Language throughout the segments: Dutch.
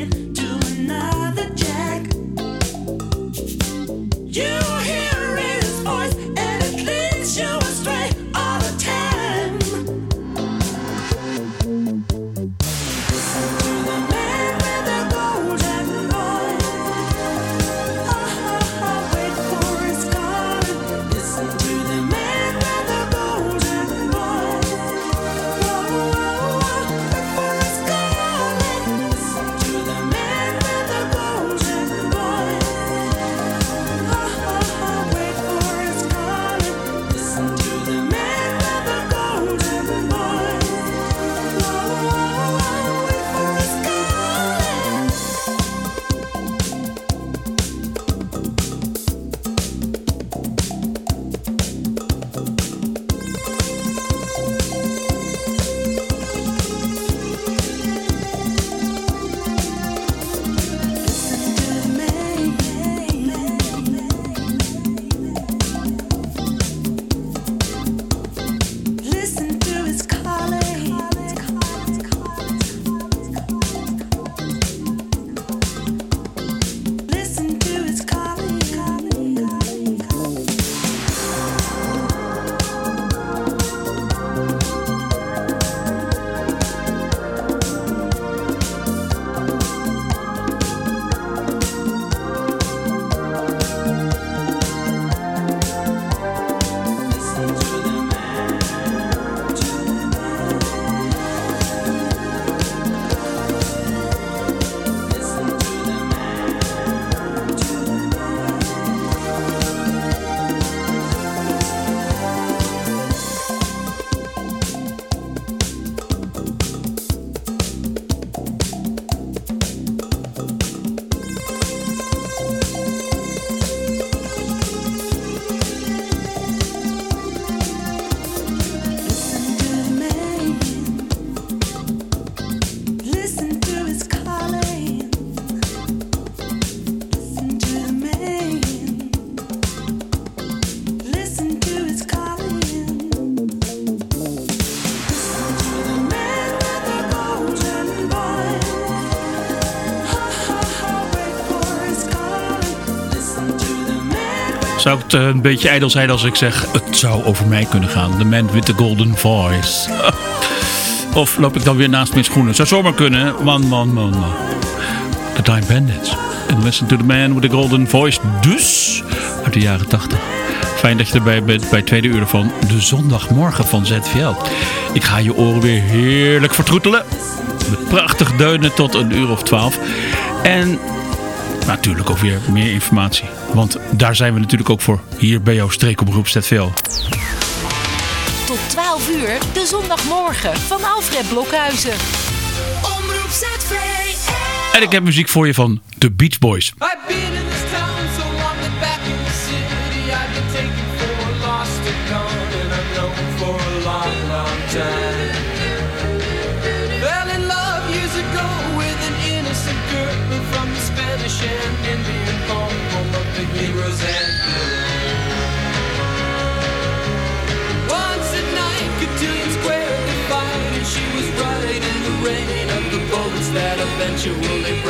it zou het een beetje ijdel zijn als ik zeg... het zou over mij kunnen gaan. The Man with the Golden Voice. of loop ik dan weer naast mijn schoenen? Zou zomaar kunnen. Man, man, man, man. The Time Bandits. And listen to the Man with the Golden Voice. Dus uit de jaren 80. Fijn dat je erbij bent bij tweede uur van de zondagmorgen van ZVL. Ik ga je oren weer heerlijk vertroetelen. Met prachtig deunen tot een uur of twaalf. En natuurlijk ook weer meer informatie. Want daar zijn we natuurlijk ook voor. Hier bij jouw streekopgroep ZVL. Tot 12 uur, de zondagmorgen van Alfred Blokhuizen. Omroep ZVL. En ik heb muziek voor je van The Beach Boys. I've Spanish and Indian home, of the heroes and villains. Once at night, Cotillion Square they fight, and she was right in the rain of the bullets that eventually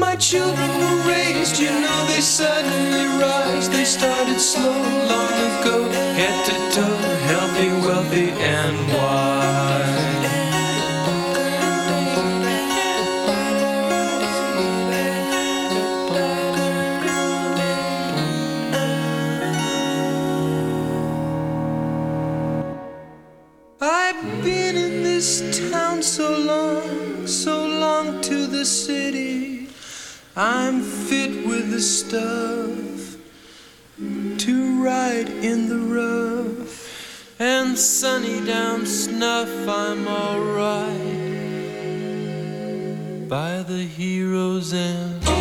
My children were raised, you know they suddenly rise. They started slow long ago, head to toe, stuff to ride in the rough. And sunny down snuff, I'm alright by the heroes and.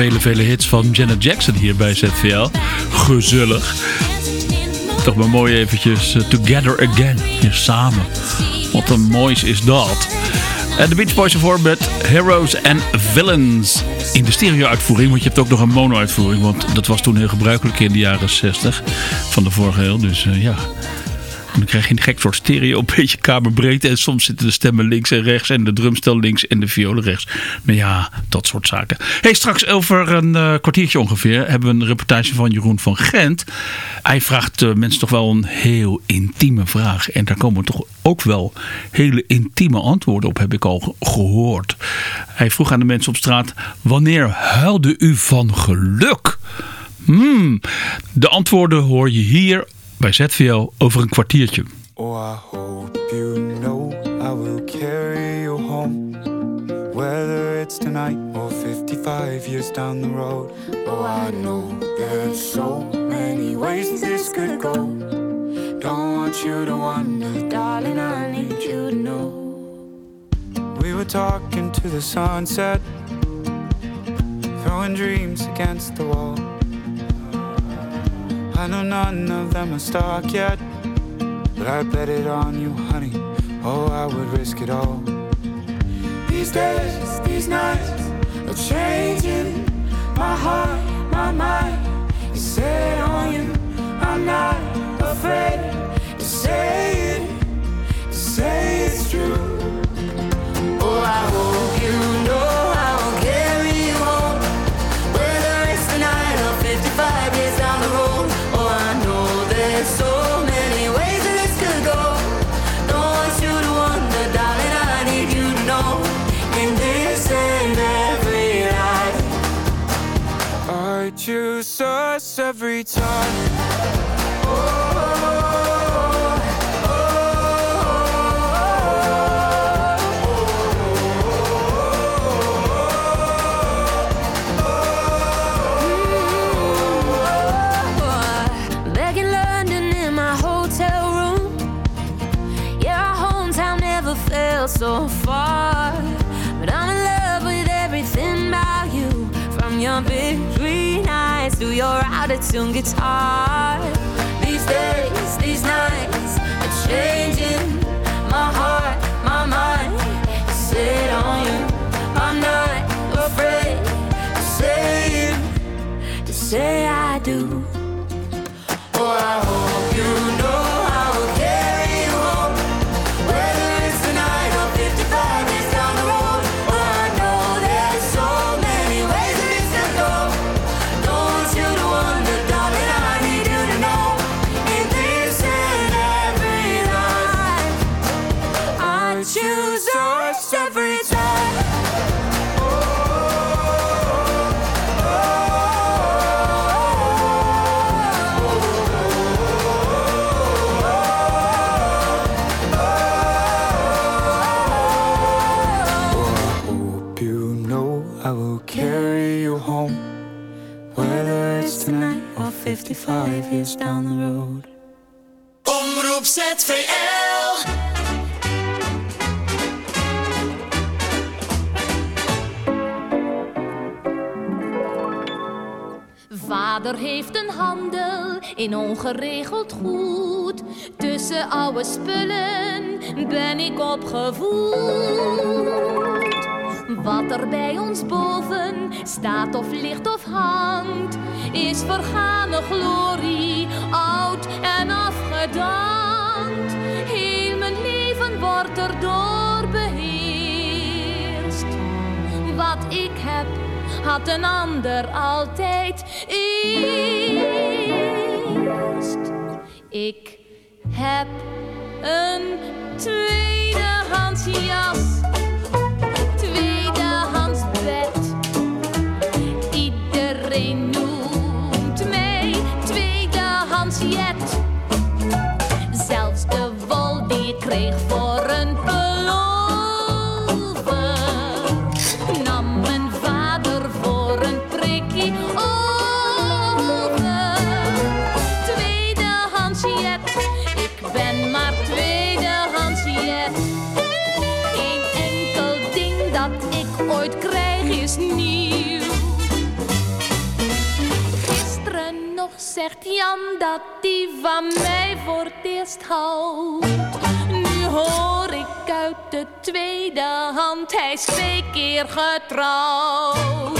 Vele, vele hits van Janet Jackson hier bij ZVL. Gezellig. Toch maar mooi eventjes eh, Together Again. Hier samen. Wat een moois is dat. En de Beach Boys ervoor met Heroes and Villains. In de stereo-uitvoering, want je hebt ook nog een mono-uitvoering. Want dat was toen heel gebruikelijk in de jaren 60 van de vorige eeuw. Dus eh, ja, dan krijg je een gek soort stereo, een beetje kamerbreedte. En soms zitten de stemmen links en rechts. En de drumstel links en de violen rechts. Maar ja, dat soort zaken. Hey, straks over een eh, kwartiertje ongeveer hebben we een reportage van Jeroen van Gent. Hij vraagt mensen toch wel een heel intieme vraag. En daar komen toch ook wel hele intieme antwoorden op, heb ik al gehoord. Hij vroeg aan de mensen op straat, wanneer huilde u van geluk? Hmm, de antwoorden hoor je hier bij ZVL over een kwartiertje. Oh, I hope you know I will carry you home. Whether it's tonight or 55 years down the road. Oh, I know there's so many ways this could go. Don't want you to wonder, darling, I need you to know. We were talking to the sunset, throwing dreams against the wall. I know none of them are stuck yet, but I bet it on you, honey. Oh, I would risk it all. These days, these nights are changing my heart, my mind is set on you. I'm not afraid to say it, to say it's true. Oh, I hope you know every time. Back you're out, it soon gets hard. These days, these nights, are changing. 55 years down the road. Omroep ZVL. Vader heeft een handel in ongeregeld goed. Tussen oude spullen ben ik opgevoed. Wat er bij ons boven staat of ligt of hangt, is vergane glorie, oud en afgedankt. Heel mijn leven wordt erdoor beheerst. Wat ik heb, had een ander altijd eerst. Ik heb een tweedehands jas, zegt Jan dat die van mij voor het eerst houdt. Nu hoor ik uit de tweede hand, hij is twee keer getrouwd.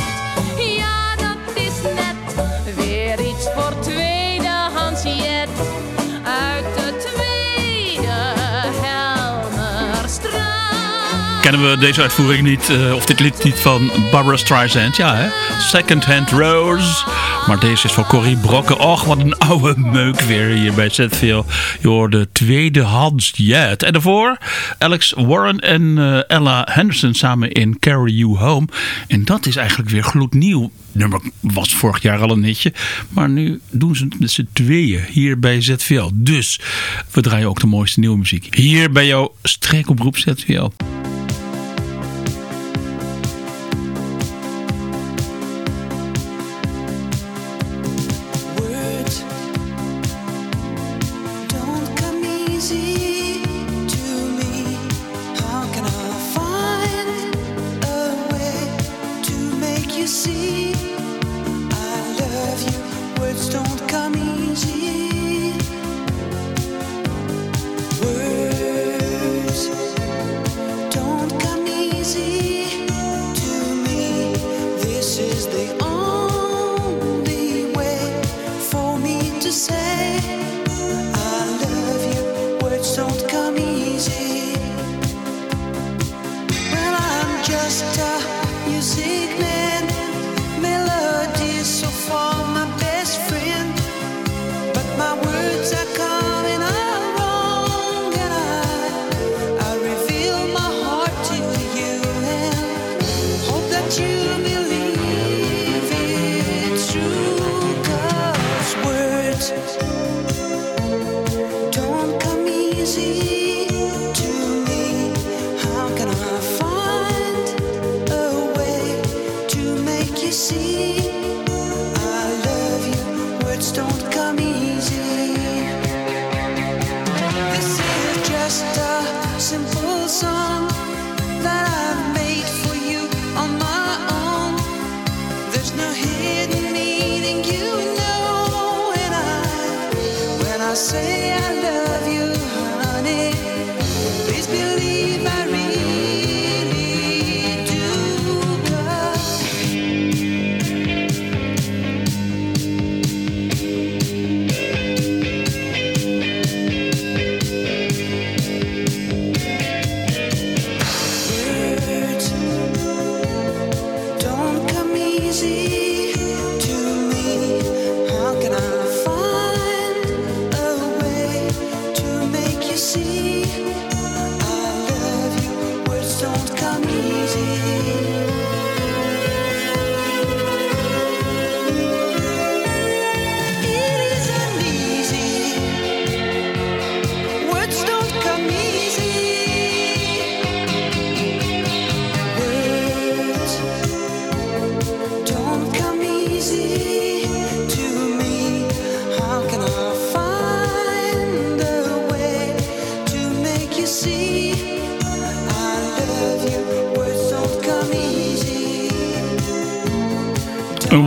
Kennen we deze uitvoering niet, eh, of dit lied niet van Barbara Streisand? Ja, hè? Second Hand Rose. Maar deze is van Corrie Brokken. Och, wat een oude meuk weer hier bij ZVL. Je hoorde tweedehands Jet. En daarvoor Alex Warren en eh, Ella Henderson samen in Carry You Home. En dat is eigenlijk weer gloednieuw. Nummer was vorig jaar al een hitje. Maar nu doen ze het met z'n tweeën hier bij ZVL. Dus we draaien ook de mooiste nieuwe muziek. Hier bij jouw streekoproep ZVL.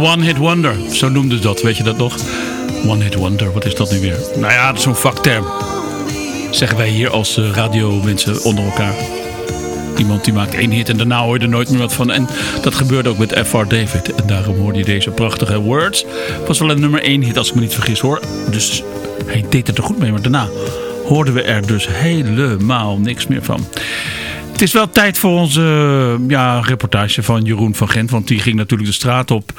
Een one-hit wonder, zo noemden ze dat. Weet je dat nog? One-hit wonder, wat is dat nu weer? Nou ja, dat is zo'n vakterm. Zeggen wij hier als eh, radiomensen onder elkaar. Iemand die maakt één hit en daarna hoor je er nooit meer wat van. En dat gebeurde ook met F.R. David. En daarom hoorde je deze prachtige Words. Was wel een nummer één hit als ik me niet vergis hoor. Dus hij deed het er goed mee. Maar daarna hoorden we er dus helemaal niks meer van. Het is wel tijd voor onze ja, reportage van Jeroen van Gent. Want die ging natuurlijk de straat op.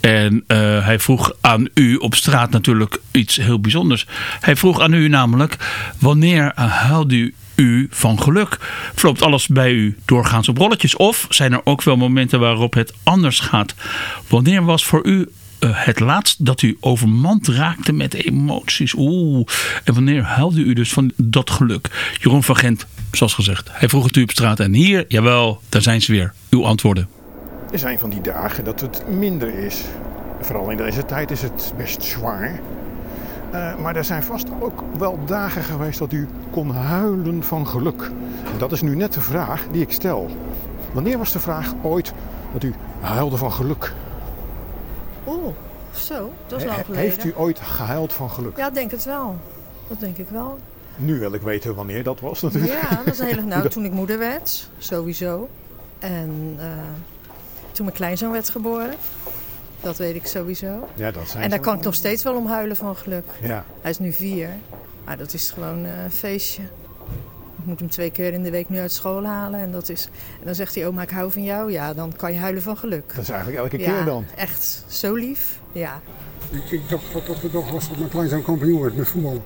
En eh, hij vroeg aan u op straat natuurlijk iets heel bijzonders. Hij vroeg aan u namelijk, wanneer huilde u u van geluk? Verloopt alles bij u doorgaans op rolletjes? Of zijn er ook wel momenten waarop het anders gaat? Wanneer was voor u eh, het laatst dat u overmand raakte met emoties? Oeh. En wanneer huilde u dus van dat geluk? Jeroen van Gent, zoals gezegd. Hij vroeg het u op straat. En hier, jawel, daar zijn ze weer. Uw antwoorden. Er zijn van die dagen dat het minder is. Vooral in deze tijd is het best zwaar. Eh, maar er zijn vast ook wel dagen geweest dat u kon huilen van geluk. En dat is nu net de vraag die ik stel. Wanneer was de vraag ooit dat u huilde van geluk? Oeh, Zo, dat is lang geleden. Heeft u ooit gehuild van geluk? Ja, denk het wel. Dat denk ik wel. Nu wil ik weten wanneer dat was natuurlijk. Ja, dat is hele... Nou, toen ik moeder werd, sowieso. En eh, toen mijn kleinzoon werd geboren. Dat weet ik sowieso. Ja, dat zijn En daar kan ik nog steeds wel om huilen van geluk. Ja. Hij is nu vier. Maar dat is gewoon eh, een feestje. Ik moet hem twee keer in de week nu uit school halen. En, dat is, en dan zegt hij, oma, ik hou van jou. Ja, dan kan je huilen van geluk. Dat is eigenlijk elke ja, keer dan. echt zo lief. Ja. Ik, ik dacht dat dat de dag was dat mijn kleinzoon kampioen werd met voetballen.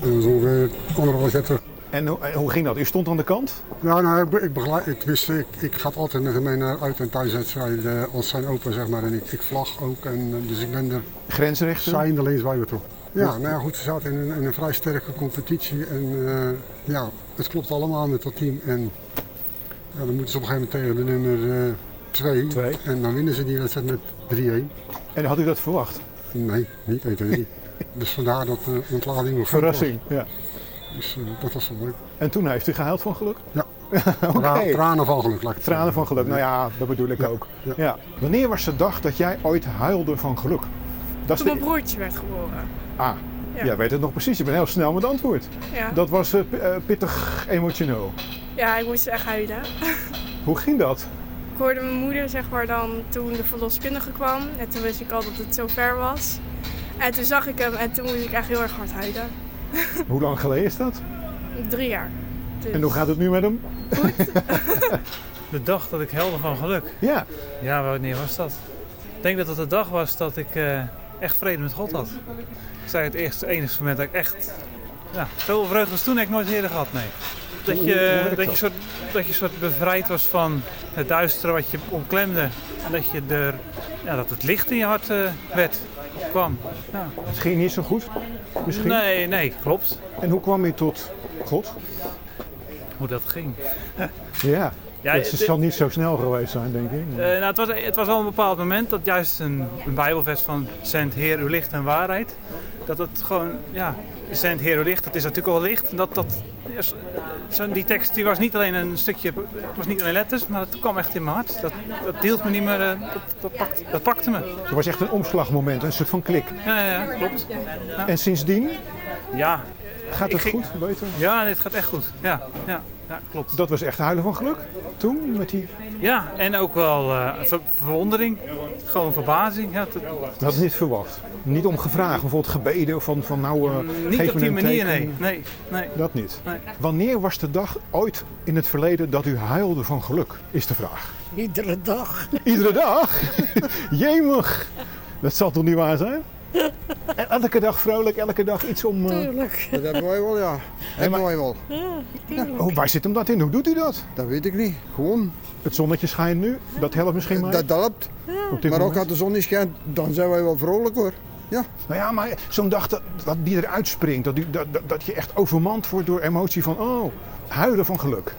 En dat is ongeveer anderhalf jaar terug. En hoe, en hoe ging dat? U stond aan de kant? Ja, nou, ik, ik begeleid, ik wist, ik, ik ga altijd met hem mee naar uit- en thuiswedstrijden als zijn open, zeg maar. En ik, ik vlag ook, en, eh, dus ik ben er Grensrechter? zijndelings bij betrokken. Ja, nou ja, goed, ze zaten in een, in een vrij sterke competitie en eh, ja, het klopt allemaal met dat team. En ja, dan moeten ze op een gegeven moment tegen de nummer 2 Twee. en dan winnen ze die wedstrijd met 3-1. En had u dat verwacht? Nee, niet 1, 2, 3. dus vandaar dat de ontlading. Verrassing. Ja. Dus eh, dat was wel leuk. En toen heeft u gehuild van geluk? Ja. Oké. Tra- Tranen van geluk. laat Tranen zeggen. van geluk. Nou ja, dat bedoel ik Ja. ook. Ja. Ja. Wanneer was de dag dat jij ooit huilde van geluk? Dat Toen mijn broertje werd geboren. Ah, Ja. jij weet het nog precies. Je bent heel snel met antwoord. Ja. Dat was eh, eh, pittig emotioneel. ja, ik moest echt huilen. Hoe ging dat? Ik hoorde mijn moeder zeg maar dan toen de verloskundige kwam. En toen wist ik al dat het zover was. En toen zag ik hem en toen moest ik echt heel erg hard huilen. Hoe lang geleden is dat? Drie jaar. Dus- En hoe gaat het nu met hem? De dag dat ik helde van geluk. Ja. Ja, wanneer was dat? Ik denk dat het de dag was dat ik eh, echt vrede met God had. Ik zei het eerste, enige moment dat ik echt... Ja, veel vreugde als toen heb ik nooit eerder gehad, nee. Dat je, dat, je soort, dat je soort bevrijd was van het duistere wat je omklemde. En dat, je er, ja, dat het licht in je hart eh, werd, kwam. Ja. Het ging niet zo goed? Misschien? Nee, nee, klopt. En hoe kwam je tot God? Hoe dat ging. Ja. Ja, het zal niet zo snel geweest zijn, denk ik. Eh, nou, het, was, het was wel een bepaald moment dat juist een, een bijbelvers van Zend Heer uw licht en waarheid. Dat het gewoon, ja, Zend Heer uw licht, dat is natuurlijk al licht. Dat, dat, die tekst die was niet alleen een stukje, het was niet alleen letters, maar het kwam echt in mijn hart. Dat, dat hield me niet meer, eh, dat, dat, pakte, dat pakte me. Het was echt een omslagmoment, een soort van klik. Ja, ja, ja, klopt. Ja. En sindsdien Ja. gaat het ging- goed, beter? Ja, dit gaat echt goed. Ja, ja, ja klopt. Dat was echt huilen van geluk toen? Met die... Ja, en ook wel eh, ver- verwondering, gewoon verbazing. Ja, dat- Dat had ik niet verwacht. Niet om gevraagd, bijvoorbeeld gebeden van, van nou eh, niet geef op me die een manier, teken. nee. nee, nee. Dat niet. Nee. Wanneer was de dag ooit in het verleden dat u huilde van geluk? Is de vraag. Iedere dag. Iedere dag? Jemig! Dat zal toch niet waar zijn? En Elke dag vrolijk, elke dag iets om... eh, Tuurlijk. Dat hebben wij wel, ja. Hebben wij wel. Oh, waar zit hem dat in? Hoe doet u dat? Dat weet ik niet. Gewoon. Het zonnetje schijnt nu, dat helpt misschien maar. Dat helpt. Maar ook als de zon niet schijnt, dan zijn wij wel vrolijk hoor. Ja. Nou ja, maar zo'n dag dat, dat die eruit springt, dat, dat, dat, dat je echt overmand wordt door emotie van, oh, huilen van geluk.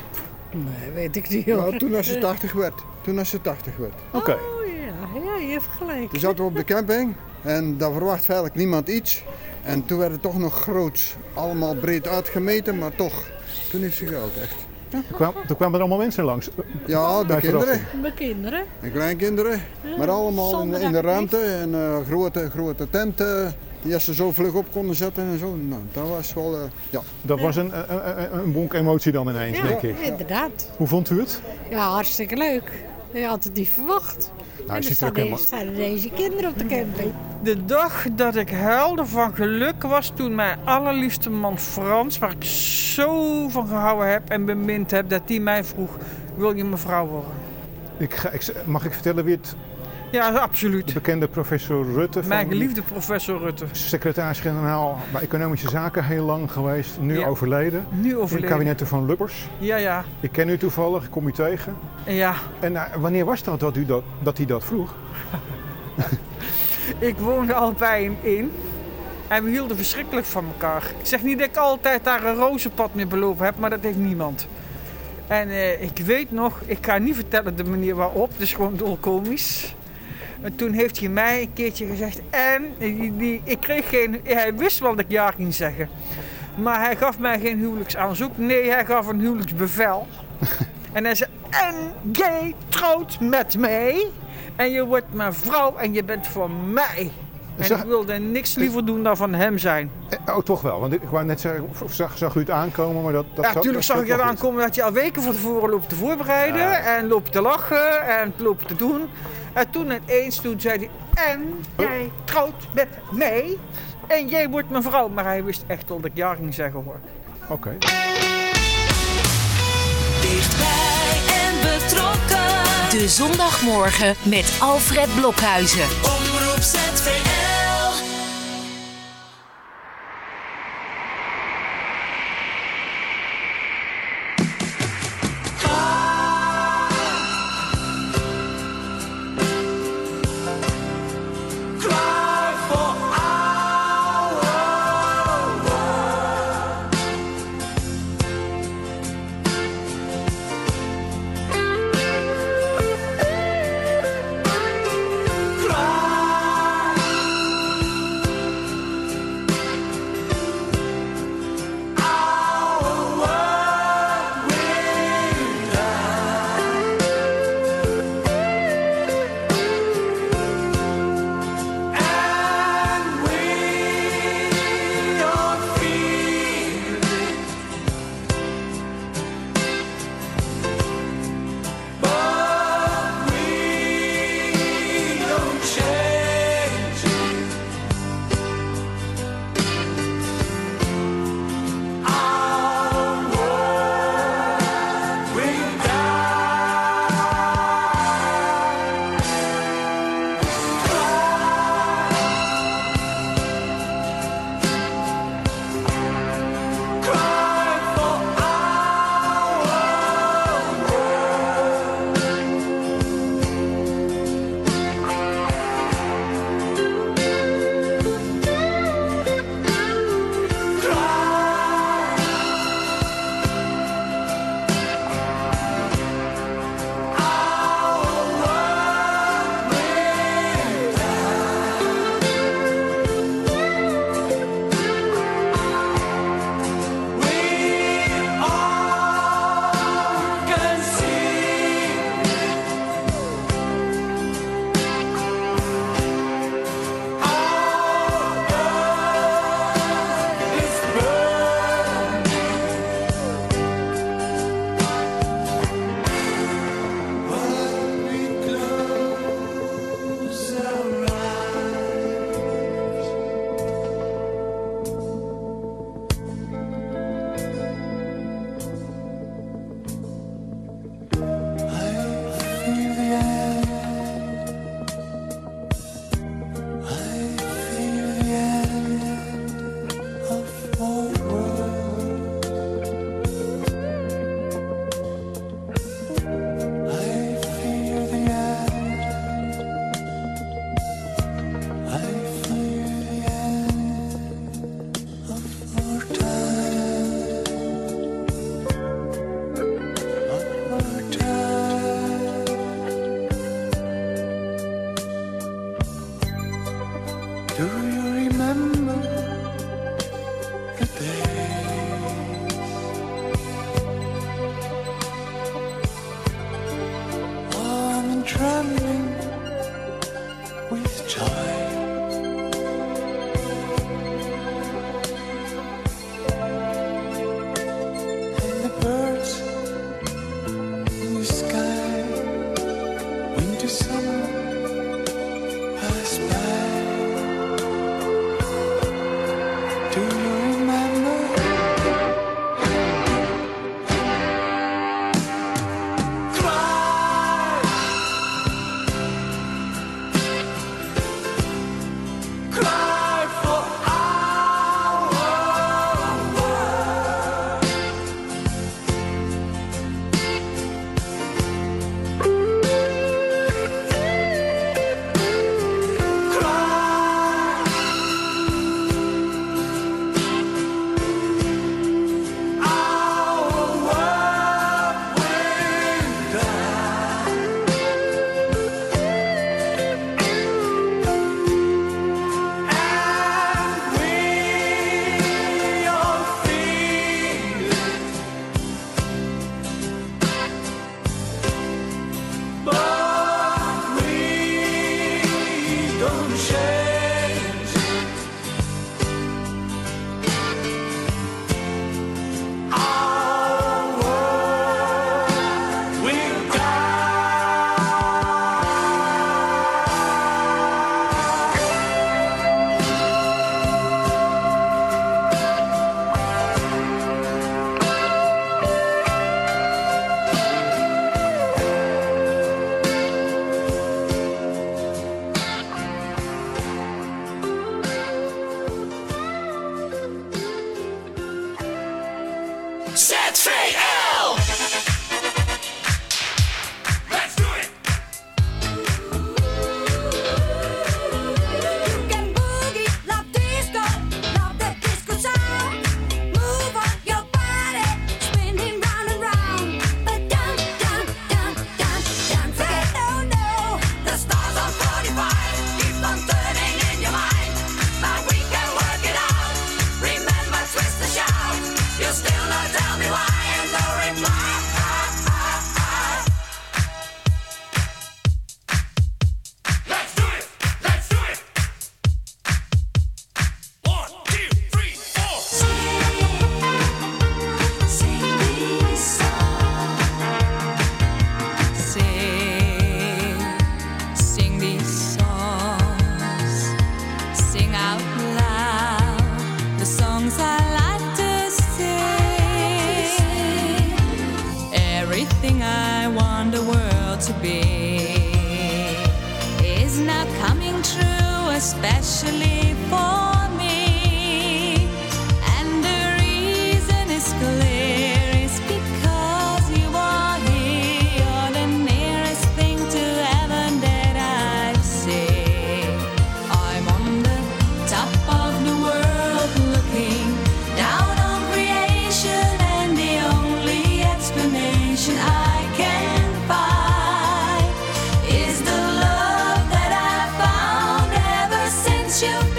Nee, weet ik niet Ja, hoor. toen als ze 80 werd. Toen als ze 80 werd. Oké. Oh ja, ja, je hebt gelijk. Toen zaten we op de camping en daar verwacht eigenlijk niemand iets. En toen werd het toch nog groots. Allemaal breed uitgemeten, maar toch. Toen heeft ze gehuild, echt. Toen, kwam, toen kwamen er allemaal mensen langs. Ja, de kinderen. Mijn kinderen. En kleinkinderen. Maar allemaal in, in de ruimte. En eh, grote, grote tenten. Die als ze zo vlug op konden zetten en zo. Nou, dat was wel, eh, ja. Dat was een, een, een, een bonk emotie dan ineens, Ja, denk ik. inderdaad. Hoe vond u het? Ja, hartstikke leuk. Je had het niet verwacht. Nou, en er ziet er staan, ook helemaal- deze, staan deze kinderen op de camping. De dag dat ik huilde van geluk was toen mijn allerliefste man Frans, waar ik zo van gehouden heb en bemind heb, dat die mij vroeg: Wil je mevrouw worden? Ik ga, ik, mag ik vertellen wie het... Ja, absoluut. De bekende professor Rutte. Mijn geliefde professor Rutte. Secretaris-generaal bij Economische Zaken heel lang geweest. Nu Ja. overleden. Nu In overleden. het kabinetten van Lubbers. Ja, ja. Ik ken u toevallig, ik kom u tegen. Ja. En eh, wanneer was dat dat, u dat dat hij dat vroeg? Ik woonde al bij hem in. En we hielden verschrikkelijk van elkaar. Ik zeg niet dat ik altijd daar een rozenpad mee beloven heb, maar dat heeft niemand. En eh, ik weet nog, ik ga niet vertellen de manier waarop, het is gewoon dolkomisch. En toen heeft hij mij een keertje gezegd. En die, ik kreeg geen. Hij wist wel dat ik ja ging zeggen. Maar hij gaf mij geen huwelijksaanzoek. Nee, hij gaf een huwelijksbevel. en hij zei: En jij trouwt met mij. En je wordt mijn vrouw en je bent voor mij. En ik wilde niks liever doen dan van hem zijn. Eh, oh, toch wel. Want ik wou net zeggen, zag, zag u het aankomen? Maar dat, dat ja, natuurlijk zag ik het aankomen dat je al weken van tevoren loopt te voorbereiden. En loopt te lachen en loopt te doen. En toen ineens toen zei hij, en oh. jij trouwt met mij en jij wordt mijn vrouw. Maar hij wist echt dat ik ja ging zeggen hoor. Oké. Okay. Dichtbij en betrokken. De zondagmorgen met Alfred Blokhuizen. try me. you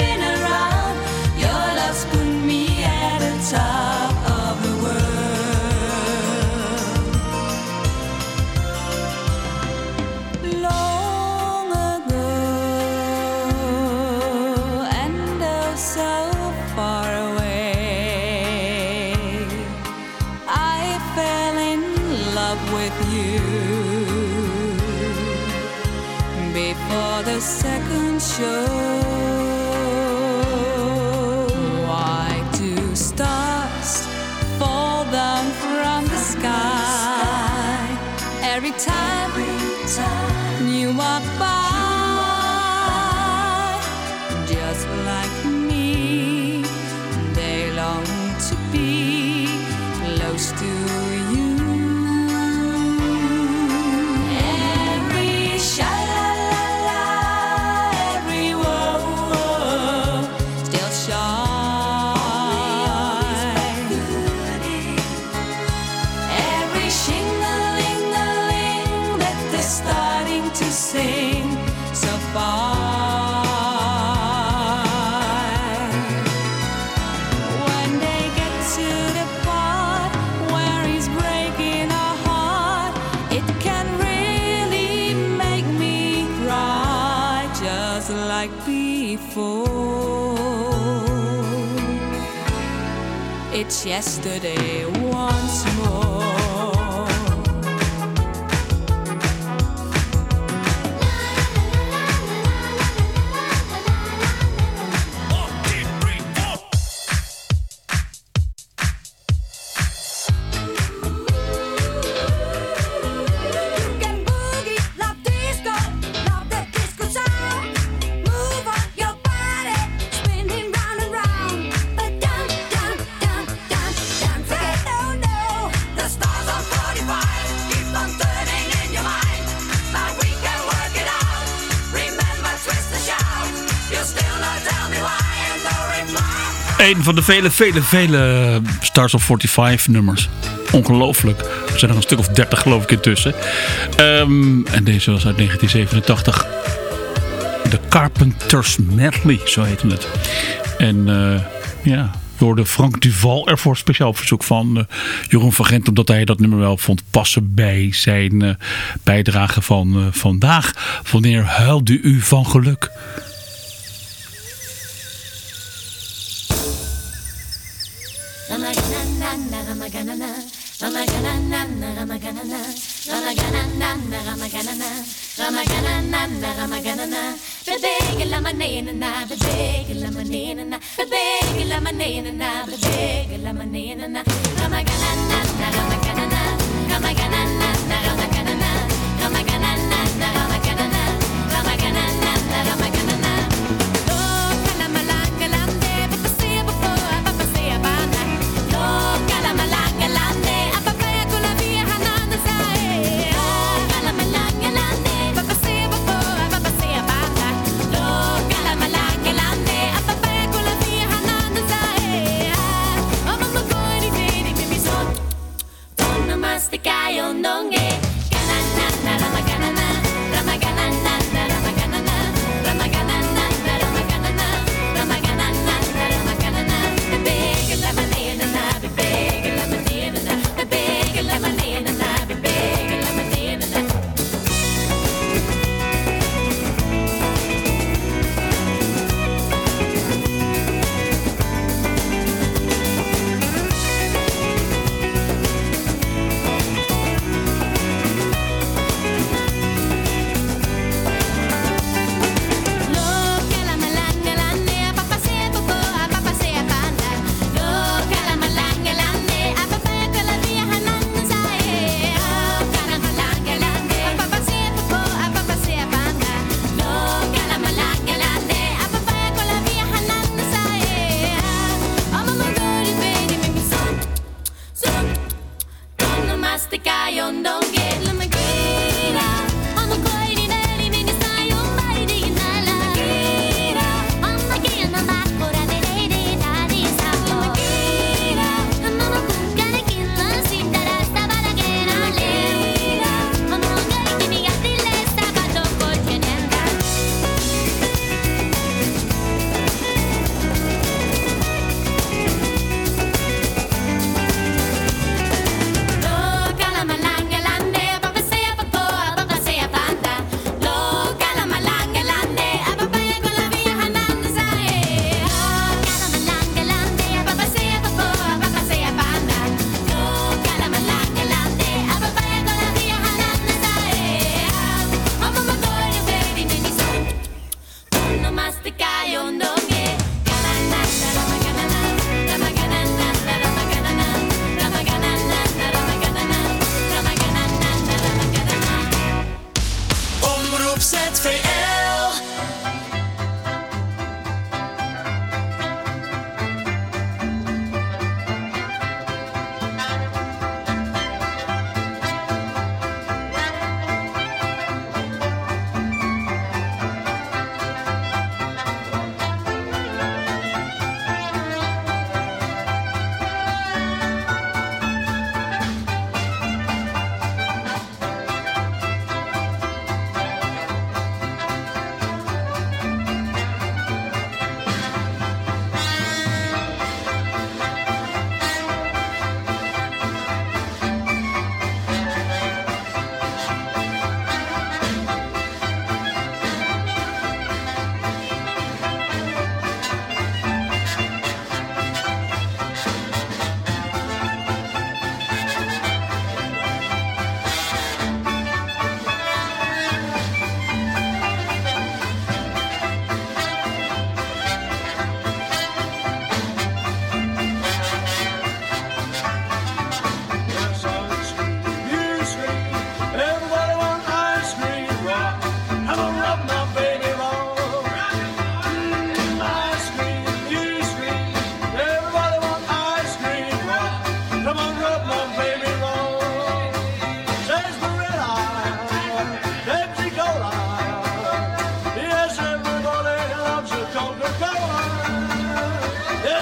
yesterday. een van de vele, vele, vele Stars of 45 nummers. Ongelooflijk. Er zijn er een stuk of 30 geloof ik intussen. Um, en deze was uit 1987. The Carpenters Medley, zo heette het. En uh, ja, door de Frank Duval ervoor speciaal verzoek van eh, Jeroen van Gent. Omdat hij dat nummer wel vond passen bij zijn uh, bijdrage van vandaag. Wanneer huilde u van geluk? 운동에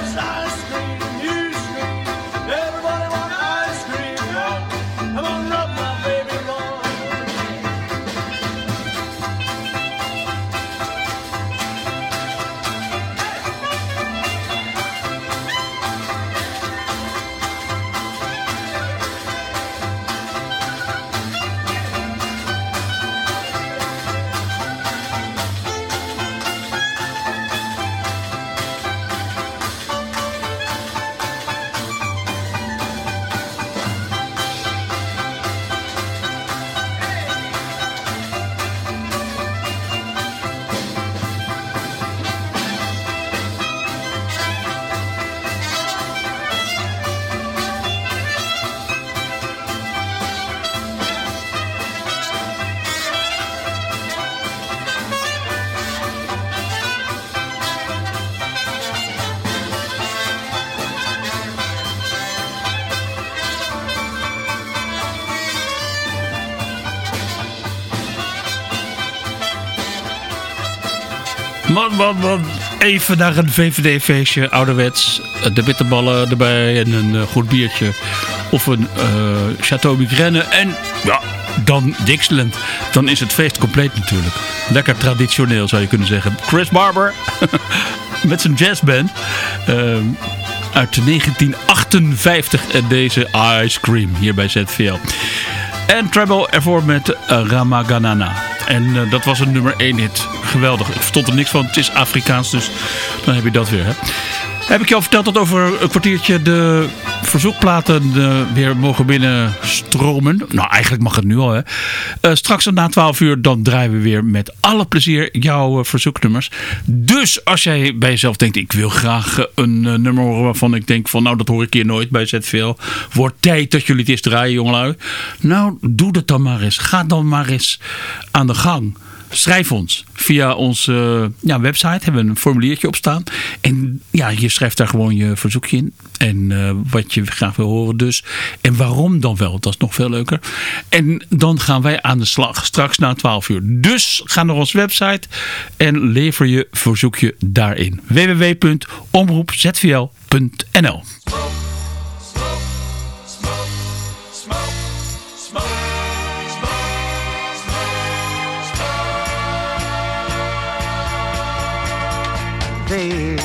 Yes, I man. Even naar een VVD-feestje, ouderwets. De bitterballen erbij en een eh, goed biertje. Of een eh Chateau Migraine. En ja, dan Dixieland. Dan is het feest compleet natuurlijk. Lekker traditioneel zou je kunnen zeggen. Chris Barber met zijn jazzband. Uit 1958 en deze Ice Cream hier bij ZVL. En Treble ervoor met eh, Ramaganana. En eh, dat was een nummer 1 hit. Geweldig. Ik verstond er niks van. Het is Afrikaans, dus dan heb je dat weer. Hè? Heb ik je al verteld dat over een kwartiertje de verzoekplaten eh, weer mogen binnenstromen? Nou, eigenlijk mag het nu al. Hè? Eh, straks na 12 uur dan draaien we weer met alle plezier jouw eh, verzoeknummers. Dus als jij bij jezelf denkt, ik wil graag een nummer horen waarvan ik denk van nou dat hoor ik hier nooit bij ZVL. Wordt tijd dat jullie het eens draaien jongelui. Nou, doe dat dan maar eens. Ga dan maar eens aan de gang. Schrijf ons via onze eh, ja, website. Hebben een formuliertje op staan. En ja, je schrijft daar gewoon je verzoekje in. En eh, wat je graag wil horen dus. En waarom dan wel. Dat is nog veel leuker. En dan gaan wij aan de slag. Straks na 12 uur. Dus ga naar onze website. En lever je verzoekje daarin. www.omroepzvl.nl They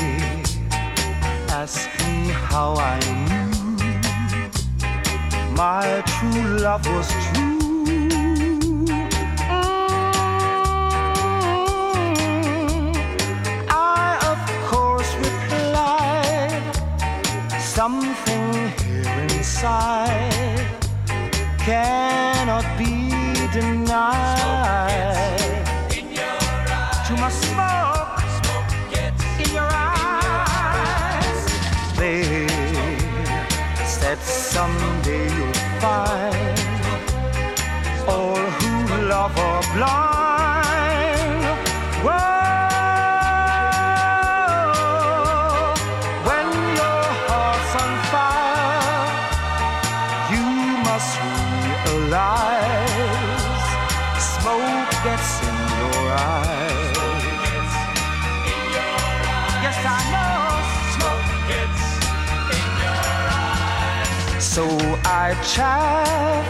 ask me how I knew my true love was true. Mm, I, of course, replied something here inside cannot be denied. Too much smoke someday you'll find all who love are blind. When your heart's on fire, you must realize smoke gets in your eyes. Yes, I know So I chaff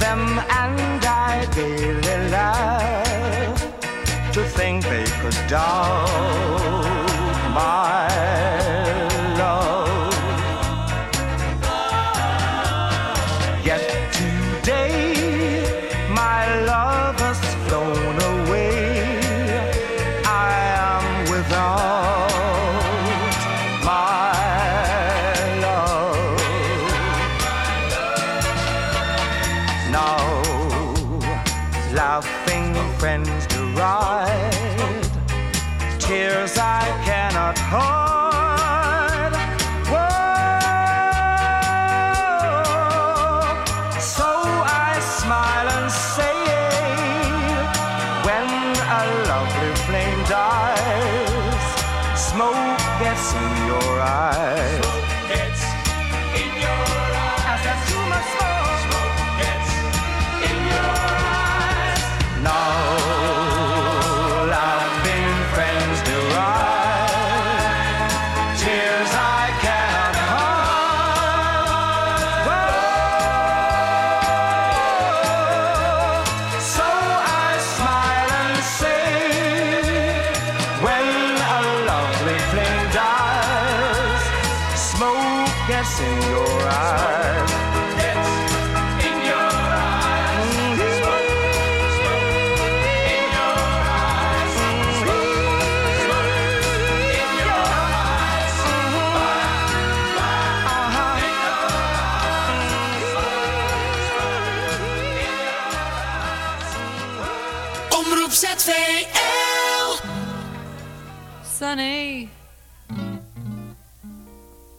them and I gaily laugh to think they could doubt my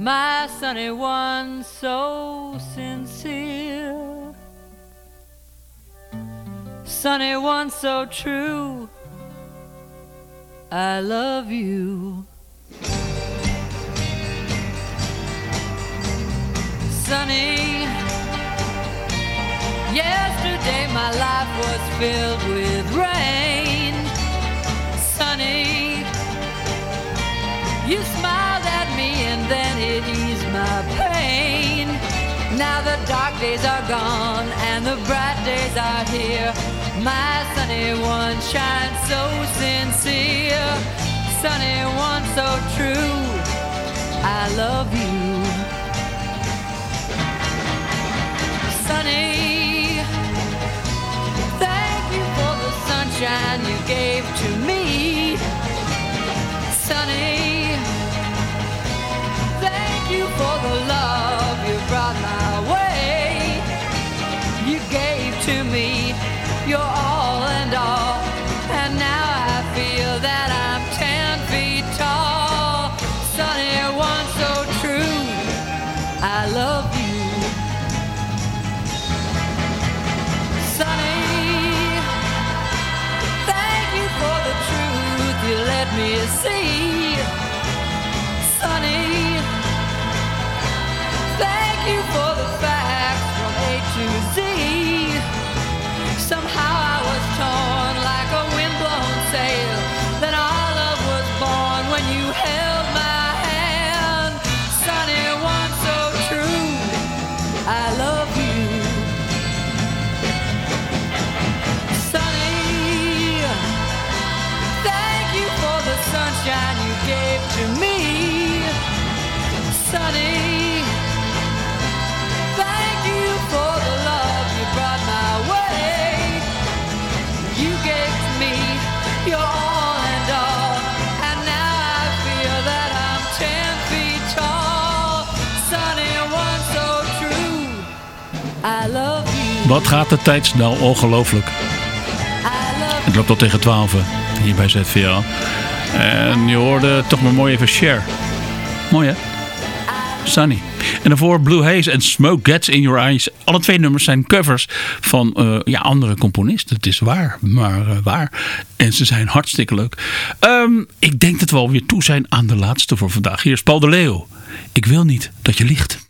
My sunny one so sincere, sunny one so true. I love you. Sunny, yesterday my life was filled with rain. Sunny, you smiled it eased my pain. Now the dark days are gone and the bright days are here. My sunny one shines so sincere, sunny one so true. I love you. Sunny, thank you for the sunshine love you brought my way. You gave to me your Wat gaat de tijd snel, ongelooflijk. Het loopt tot tegen 12 hier bij ZVL. En je hoorde toch maar mooi even Share. Mooi hè? Sunny. En daarvoor Blue Haze en Smoke Gets in Your Eyes. Alle twee nummers zijn covers van eh, ja, andere componisten. Het is waar, maar eh, waar. En ze zijn hartstikke leuk. Ehm, ik denk dat we alweer toe zijn aan de laatste voor vandaag. Hier is Paul de Leeuw. Ik wil niet dat je liegt.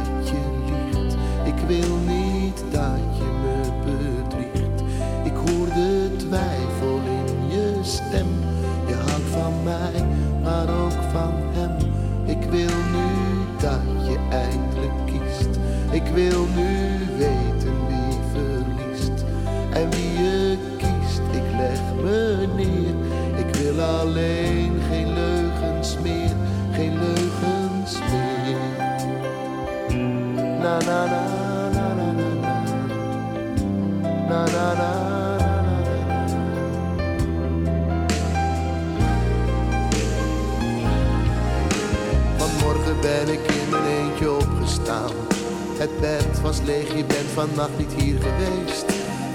wil niet dat je me bedriegt. Ik hoor de twijfel in je stem. Je houdt van mij, maar ook van hem. Ik wil nu dat je eindelijk kiest. Ik wil nu vannacht niet hier geweest.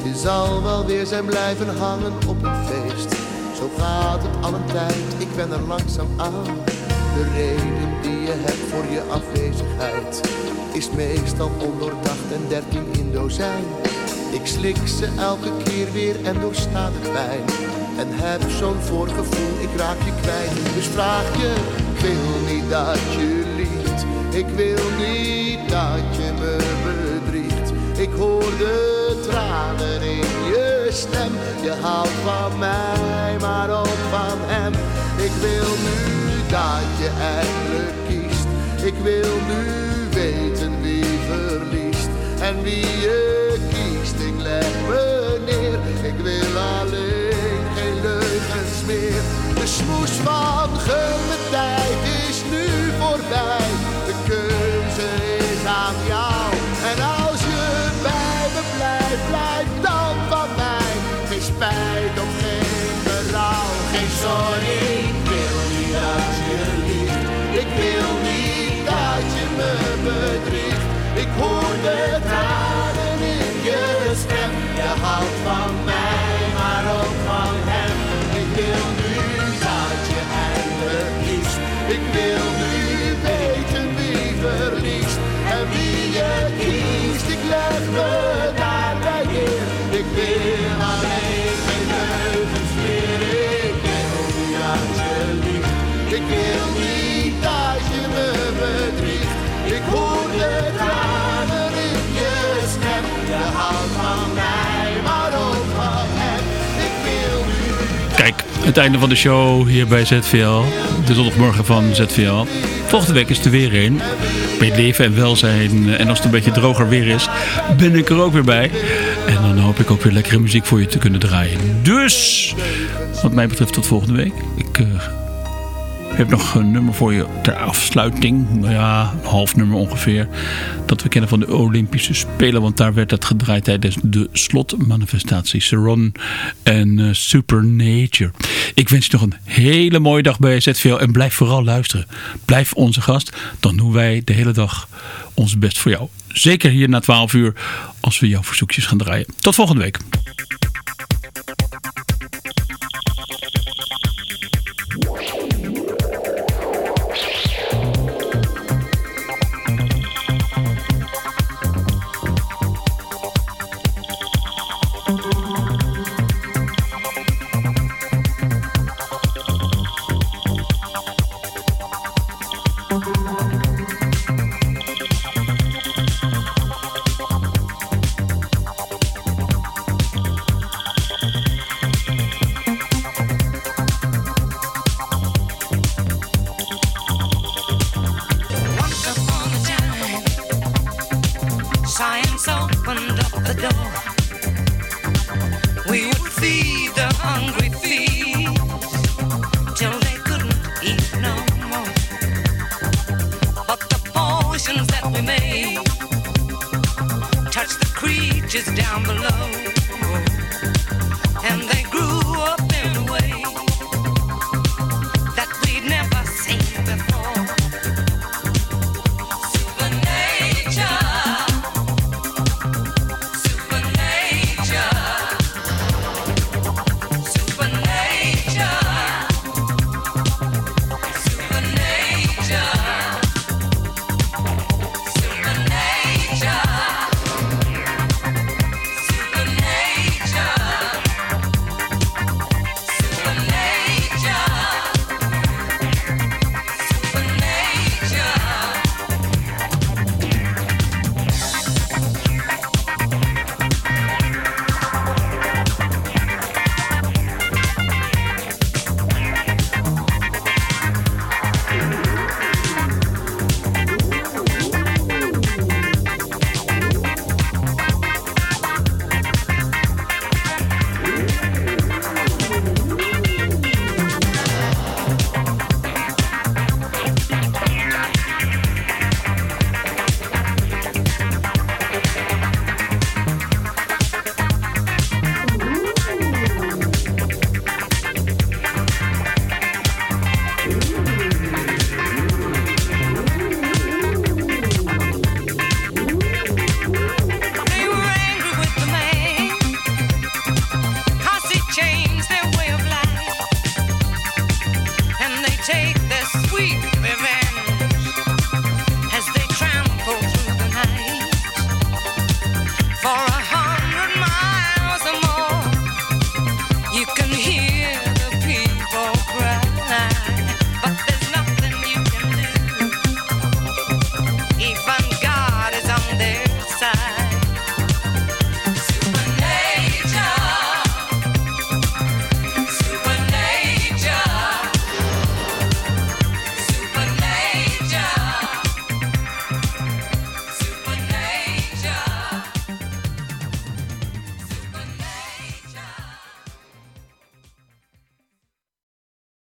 Je zal wel weer zijn blijven hangen op een feest. Zo gaat het al een tijd, ik ben er langzaam aan. De reden die je hebt voor je afwezigheid is meestal ondoordacht en dertien in dozijn. Ik slik ze elke keer weer en doorsta de pijn. En heb zo'n voorgevoel, ik raak je kwijt. Dus vraag je, ik wil niet dat je liegt. Ik wil niet dat je. Ik hoor de tranen in je stem. Je houdt van mij, maar ook van hem. Ik wil nu dat je eindelijk kiest. Ik wil nu weten wie verliest en wie je kiest. Ik leg me neer, ik wil alleen geen leugens meer. De smoes van gulle Ik het einde van de show hier bij ZVL. De zondagmorgen van ZVL. Volgende week is er weer een. Bij leven en welzijn. En als het een beetje droger weer is, ben ik er ook weer bij. En dan hoop ik ook weer lekkere muziek voor je te kunnen draaien. Dus, wat mij betreft tot volgende week. Ik eh, heb nog een nummer voor je ter afsluiting. Nou ja, een half nummer ongeveer. Dat we kennen van de Olympische Spelen. Want daar werd het gedraaid tijdens de slotmanifestatie. Saron en eh, Supernature. Ik wens je nog een hele mooie dag bij ZVL. En blijf vooral luisteren. Blijf onze gast. Dan doen wij de hele dag ons best voor jou. Zeker hier na 12 uur. Als we jouw verzoekjes gaan draaien. Tot volgende week.